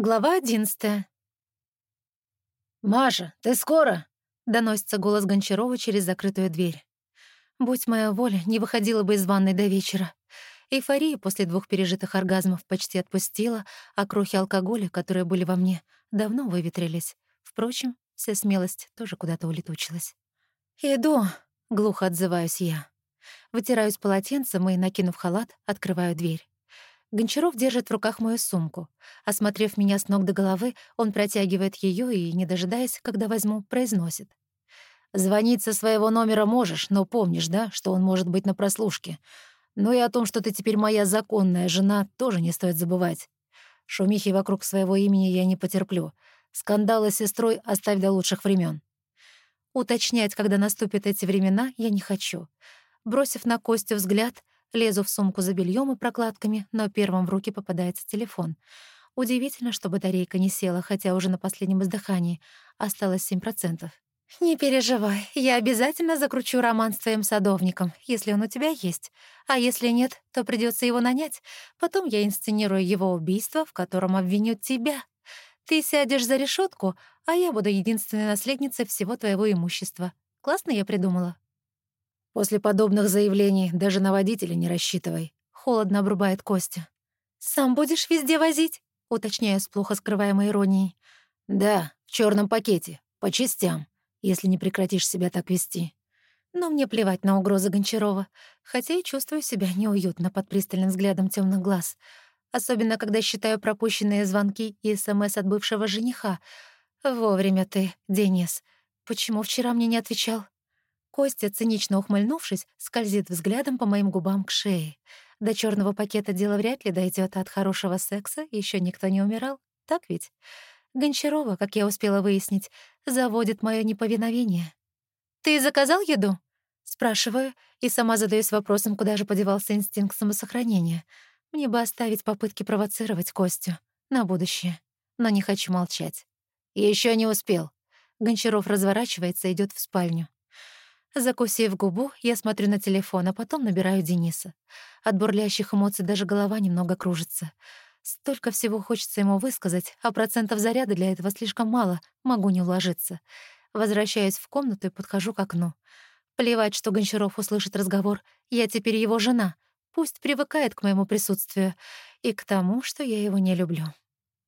Глава одиннадцатая. «Маша, ты скоро?» — доносится голос Гончарова через закрытую дверь. Будь моя воля, не выходила бы из ванной до вечера. Эйфория после двух пережитых оргазмов почти отпустила, а крохи алкоголя, которые были во мне, давно выветрились. Впрочем, вся смелость тоже куда-то улетучилась. «Иду», — глухо отзываюсь я. Вытираюсь полотенцем и, накинув халат, открываю дверь. Гончаров держит в руках мою сумку. Осмотрев меня с ног до головы, он протягивает ее и, не дожидаясь, когда возьму, произносит. «Звонить со своего номера можешь, но помнишь, да, что он может быть на прослушке. Ну и о том, что ты теперь моя законная жена, тоже не стоит забывать. Шумихи вокруг своего имени я не потерплю. Скандалы с сестрой оставь до лучших времен. Уточнять, когда наступят эти времена, я не хочу. Бросив на Костю взгляд, Лезу в сумку за бельем и прокладками, но первым в руки попадается телефон. Удивительно, что батарейка не села, хотя уже на последнем издыхании. Осталось 7%. «Не переживай, я обязательно закручу роман с твоим садовником, если он у тебя есть. А если нет, то придется его нанять. Потом я инсценирую его убийство, в котором обвинют тебя. Ты сядешь за решетку, а я буду единственной наследницей всего твоего имущества. Классно я придумала?» После подобных заявлений даже на водителя не рассчитывай. Холодно обрубает Костя. Сам будешь везде возить? Уточняю с плохо скрываемой иронией. Да, в черном пакете, по частям, если не прекратишь себя так вести. Но мне плевать на угрозы Гончарова, хотя и чувствую себя неуютно под пристальным взглядом темных глаз, особенно когда считаю пропущенные звонки и СМС от бывшего жениха. Вовремя ты, Денис. Почему вчера мне не отвечал? Костя, цинично ухмыльнувшись, скользит взглядом по моим губам к шее. До черного пакета дело вряд ли дойдет, от хорошего секса еще никто не умирал. Так ведь? Гончарова, как я успела выяснить, заводит мое неповиновение. «Ты заказал еду?» Спрашиваю и сама задаюсь вопросом, куда же подевался инстинкт самосохранения. Мне бы оставить попытки провоцировать Костю на будущее. Но не хочу молчать. Еще не успел. Гончаров разворачивается и идет в спальню. Закусив губу, я смотрю на телефон, а потом набираю Дениса. От бурлящих эмоций даже голова немного кружится. Столько всего хочется ему высказать, а процентов заряда для этого слишком мало, могу не уложиться. Возвращаюсь в комнату и подхожу к окну. Плевать, что Гончаров услышит разговор. Я теперь его жена. Пусть привыкает к моему присутствию и к тому, что я его не люблю.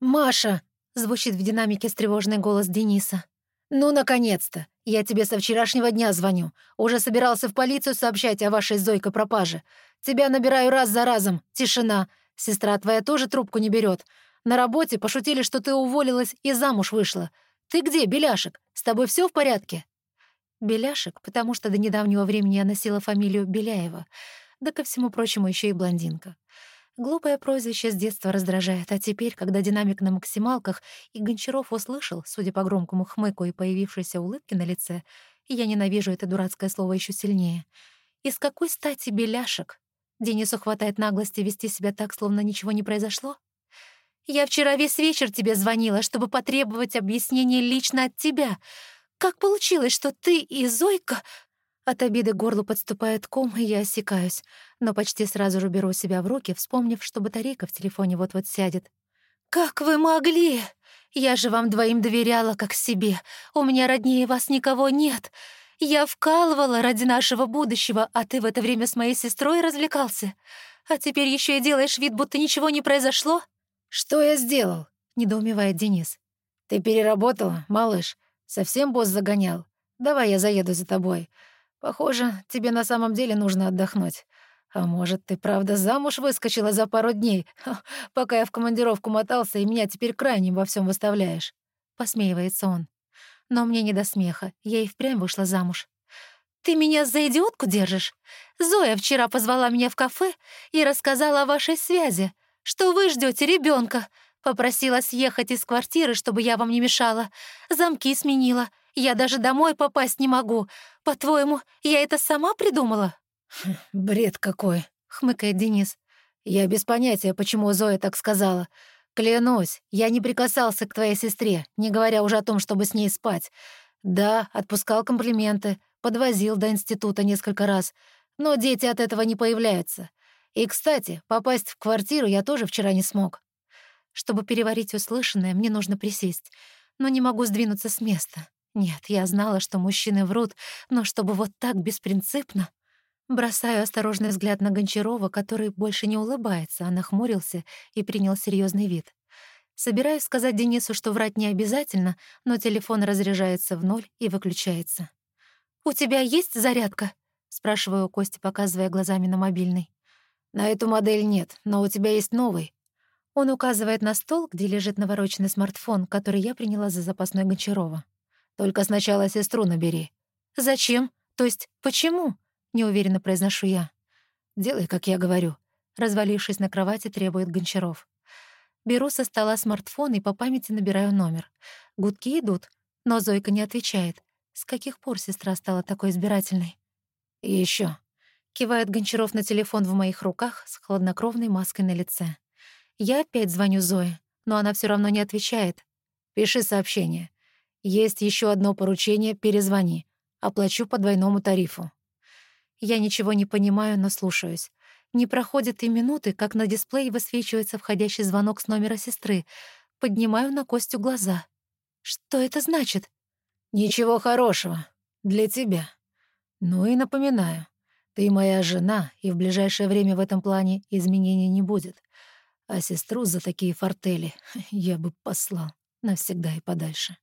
«Маша!» — звучит в динамике встревоженный голос Дениса. «Ну, наконец-то! Я тебе со вчерашнего дня звоню. Уже собирался в полицию сообщать о вашей Зойко пропаже. Тебя набираю раз за разом. Тишина. Сестра твоя тоже трубку не берет. На работе пошутили, что ты уволилась и замуж вышла. Ты где, Беляшек? С тобой все в порядке?» Беляшек, потому что до недавнего времени я носила фамилию Беляева. Да ко всему прочему еще и блондинка. Глупое прозвище с детства раздражает, а теперь, когда динамик на максималках, и Гончаров услышал, судя по громкому хмыку и появившейся улыбке на лице, я ненавижу это дурацкое слово еще сильнее. И с какой стати беляшек? Денису хватает наглости вести себя так, словно ничего не произошло? Я вчера весь вечер тебе звонила, чтобы потребовать объяснения лично от тебя. Как получилось, что ты и Зойка от обиды горло подступает ком, и я осекаюсь, но почти сразу же беру себя в руки, вспомнив, что батарейка в телефоне вот-вот сядет. «Как вы могли? Я же вам двоим доверяла, как себе. У меня роднее вас никого нет. Я вкалывала ради нашего будущего, а ты в это время с моей сестрой развлекался. А теперь еще и делаешь вид, будто ничего не произошло?» «Что я сделал?» — недоумевает Денис. «Ты переработала, малыш? Совсем босс загонял? Давай я заеду за тобой. Похоже, тебе на самом деле нужно отдохнуть. А может, ты правда замуж выскочила за пару дней, пока я в командировку мотался, и меня теперь крайним во всем выставляешь?» Посмеивается он. Но мне не до смеха, я и впрямь вышла замуж. «Ты меня за идиотку держишь? Зоя вчера позвала меня в кафе и рассказала о вашей связи, что вы ждете ребенка. Попросила съехать из квартиры, чтобы я вам не мешала. Замки сменила. Я даже домой попасть не могу. По-твоему, я это сама придумала?» хм, «Бред какой», — хмыкает Денис. «Я без понятия, почему Зоя так сказала. Клянусь, я не прикасался к твоей сестре, не говоря уже о том, чтобы с ней спать. Да, отпускал комплименты, подвозил до института несколько раз, но дети от этого не появляются. И, кстати, попасть в квартиру я тоже вчера не смог. Чтобы переварить услышанное, мне нужно присесть, но не могу сдвинуться с места. Нет, я знала, что мужчины врут, но чтобы вот так беспринципно... Бросаю осторожный взгляд на Гончарова, который больше не улыбается, а нахмурился и принял серьезный вид. Собираюсь сказать Денису, что врать не обязательно, но телефон разряжается в ноль и выключается. «У тебя есть зарядка?» — спрашиваю у Кости, показывая глазами на мобильный. «На эту модель нет, но у тебя есть новый». Он указывает на стол, где лежит навороченный смартфон, который я приняла за запасной Гончарова. «Только сначала сестру набери». «Зачем? То есть почему?» — неуверенно произношу я. «Делай, как я говорю», — развалившись на кровати, требует Гончаров. Беру со стола смартфон и по памяти набираю номер. Гудки идут, но Зойка не отвечает. С каких пор сестра стала такой избирательной? «И ещё», — кивает Гончаров на телефон в моих руках с хладнокровной маской на лице. Я опять звоню Зое, но она всё равно не отвечает. «Пиши сообщение. Есть ещё одно поручение, перезвони. Оплачу по двойному тарифу». Я ничего не понимаю, но слушаюсь. Не проходит и минуты, как на дисплее высвечивается входящий звонок с номера сестры. Поднимаю на Костю глаза. Что это значит? Ничего хорошего. Для тебя. Ну и напоминаю, ты моя жена, и в ближайшее время в этом плане изменений не будет. А сестру за такие фортели я бы послал навсегда и подальше.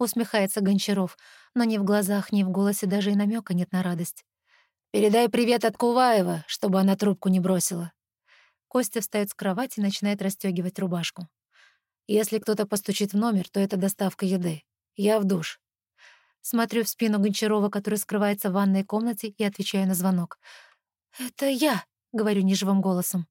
Усмехается Гончаров, но ни в глазах, ни в голосе даже и намека нет на радость. Передай привет от Куваева, чтобы она трубку не бросила». Костя встает с кровати и начинает расстегивать рубашку. «Если кто-то постучит в номер, то это доставка еды. Я в душ». Смотрю в спину Гончарова, который скрывается в ванной комнате, и отвечаю на звонок. «Это я», — говорю неживым голосом.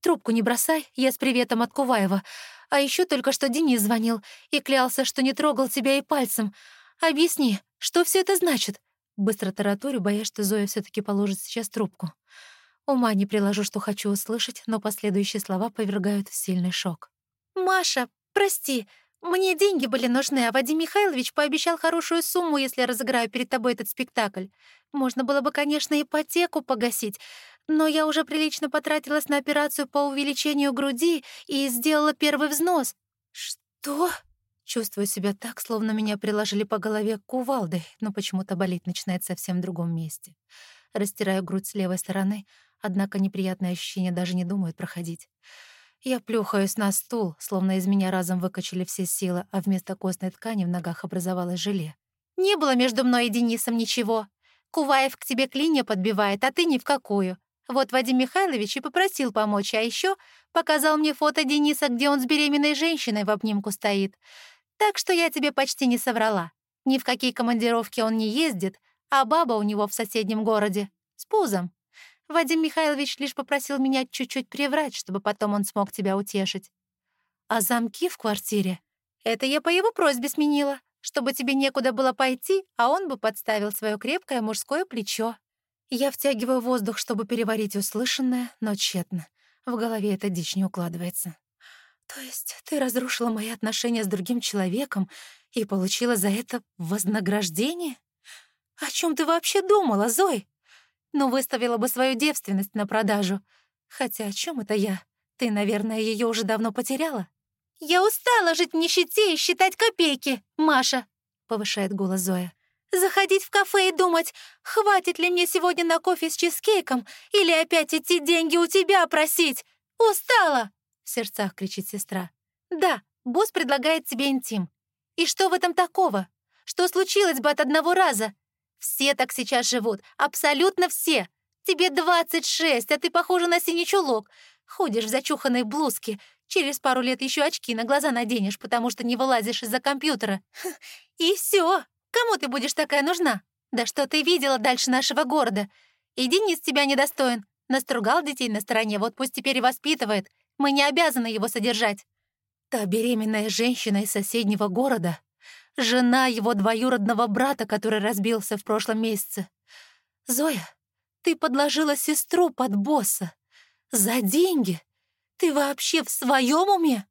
«Трубку не бросай, я с приветом от Куваева. А еще только что Денис звонил и клялся, что не трогал тебя и пальцем. Объясни, что все это значит? Быстро тараторю, боясь, что Зоя все таки положит сейчас трубку. Ума не приложу, что хочу услышать, но последующие слова повергают в сильный шок. «Маша, прости, мне деньги были нужны, а Вадим Михайлович пообещал хорошую сумму, если я разыграю перед тобой этот спектакль. Можно было бы, конечно, ипотеку погасить, но я уже прилично потратилась на операцию по увеличению груди и сделала первый взнос». «Что?» Чувствую себя так, словно меня приложили по голове кувалдой, но почему-то болеть начинает совсем в другом месте. Растираю грудь с левой стороны, однако неприятные ощущения даже не думают проходить. Я плюхаюсь на стул, словно из меня разом выкачали все силы, а вместо костной ткани в ногах образовалось желе. «Не было между мной и Денисом ничего. Куваев к тебе клинья подбивает, а ты ни в какую. Вот Вадим Михайлович и попросил помочь, а еще показал мне фото Дениса, где он с беременной женщиной в обнимку стоит. Так что я тебе почти не соврала. Ни в какие командировки он не ездит, а баба у него в соседнем городе. С пузом. Вадим Михайлович лишь попросил меня чуть-чуть приврать, чтобы потом он смог тебя утешить. А замки в квартире? Это я по его просьбе сменила, чтобы тебе некуда было пойти, а он бы подставил свое крепкое мужское плечо. Я втягиваю воздух, чтобы переварить услышанное, но тщетно. В голове эта дичь не укладывается. То есть ты разрушила мои отношения с другим человеком и получила за это вознаграждение? О чем ты вообще думала, Зой? Ну, выставила бы свою девственность на продажу. Хотя о чем это я? Ты, наверное, ее уже давно потеряла. Я устала жить в нищете и считать копейки, Маша, повышает голос Зоя. Заходить в кафе и думать, хватит ли мне сегодня на кофе с чизкейком или опять идти деньги у тебя просить. Устала! в сердцах кричит сестра. «Да, босс предлагает тебе интим. И что в этом такого? Что случилось бы от одного раза? Все так сейчас живут, абсолютно все. Тебе 26, а ты похожа на синий чулок. Ходишь в зачуханной блузке. Через пару лет еще очки на глаза наденешь, потому что не вылазишь из-за компьютера. И все. Кому ты будешь такая нужна? Да что ты видела дальше нашего города? И Денис тебя недостоин. Настругал детей на стороне, вот пусть теперь и воспитывает. Мы не обязаны его содержать. Та беременная женщина из соседнего города — жена его двоюродного брата, который разбился в прошлом месяце. Зоя, ты подложила сестру под босса. За деньги? Ты вообще в своем уме?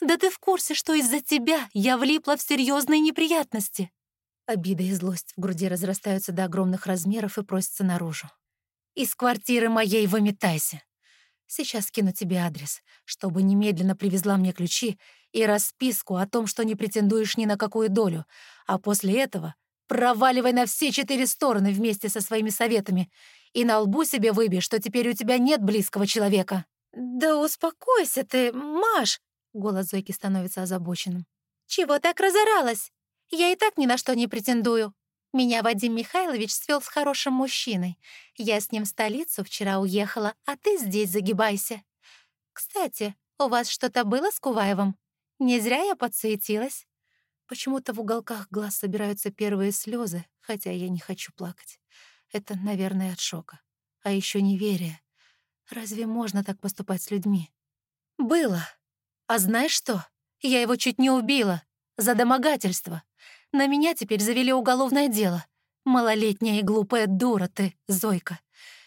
Да ты в курсе, что из-за тебя я влипла в серьезные неприятности. Обида и злость в груди разрастаются до огромных размеров и просятся наружу. Из квартиры моей выметайся. Сейчас скину тебе адрес, чтобы немедленно привезла мне ключи и расписку о том, что не претендуешь ни на какую долю, а после этого проваливай на все четыре стороны вместе со своими советами и на лбу себе выбей, что теперь у тебя нет близкого человека». «Да успокойся ты, Маш!» — голос Зойки становится озабоченным. «Чего так разоралась? Я и так ни на что не претендую. Меня Вадим Михайлович свел с хорошим мужчиной. Я с ним в столицу вчера уехала, а ты здесь загибайся. Кстати, у вас что-то было с Куваевым? Не зря я подсуетилась». Почему-то в уголках глаз собираются первые слезы, хотя я не хочу плакать. Это, наверное, от шока. А еще неверие. Разве можно так поступать с людьми? Было. А знаешь что? Я его чуть не убила. За домогательство. На меня теперь завели уголовное дело. Малолетняя и глупая дура ты, Зойка.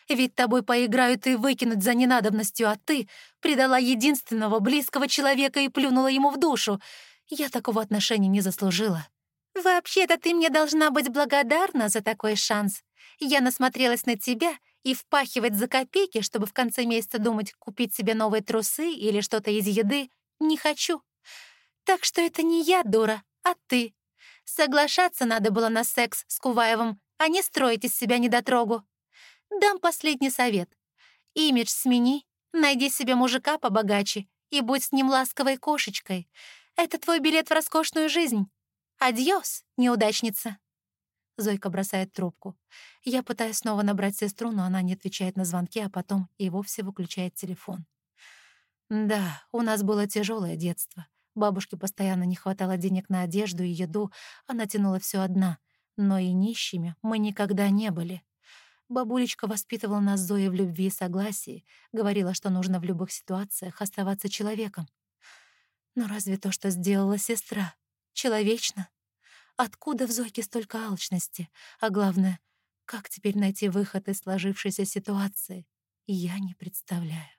Ведь тобой поиграют и выкинуть за ненадобностью, а ты предала единственного близкого человека и плюнула ему в душу. Я такого отношения не заслужила. Вообще-то ты мне должна быть благодарна за такой шанс. Я насмотрелась на тебя, и впахивать за копейки, чтобы в конце месяца думать, купить себе новые трусы или что-то из еды, не хочу. Так что это не я, дура, а ты. Соглашаться надо было на секс с Куваевым, а не строить из себя недотрогу. Дам последний совет. Имидж смени, найди себе мужика побогаче и будь с ним ласковой кошечкой. Это твой билет в роскошную жизнь. Адьос, неудачница. Зойка бросает трубку. Я пытаюсь снова набрать сестру, но она не отвечает на звонки, а потом и вовсе выключает телефон. Да, у нас было тяжелое детство. Бабушке постоянно не хватало денег на одежду и еду, она тянула все одна. Но и нищими мы никогда не были. Бабулечка воспитывала нас Зои в любви и согласии, говорила, что нужно в любых ситуациях оставаться человеком. Но разве то, что сделала сестра, человечно? Откуда в Зойке столько алчности? А главное, как теперь найти выход из сложившейся ситуации? Я не представляю.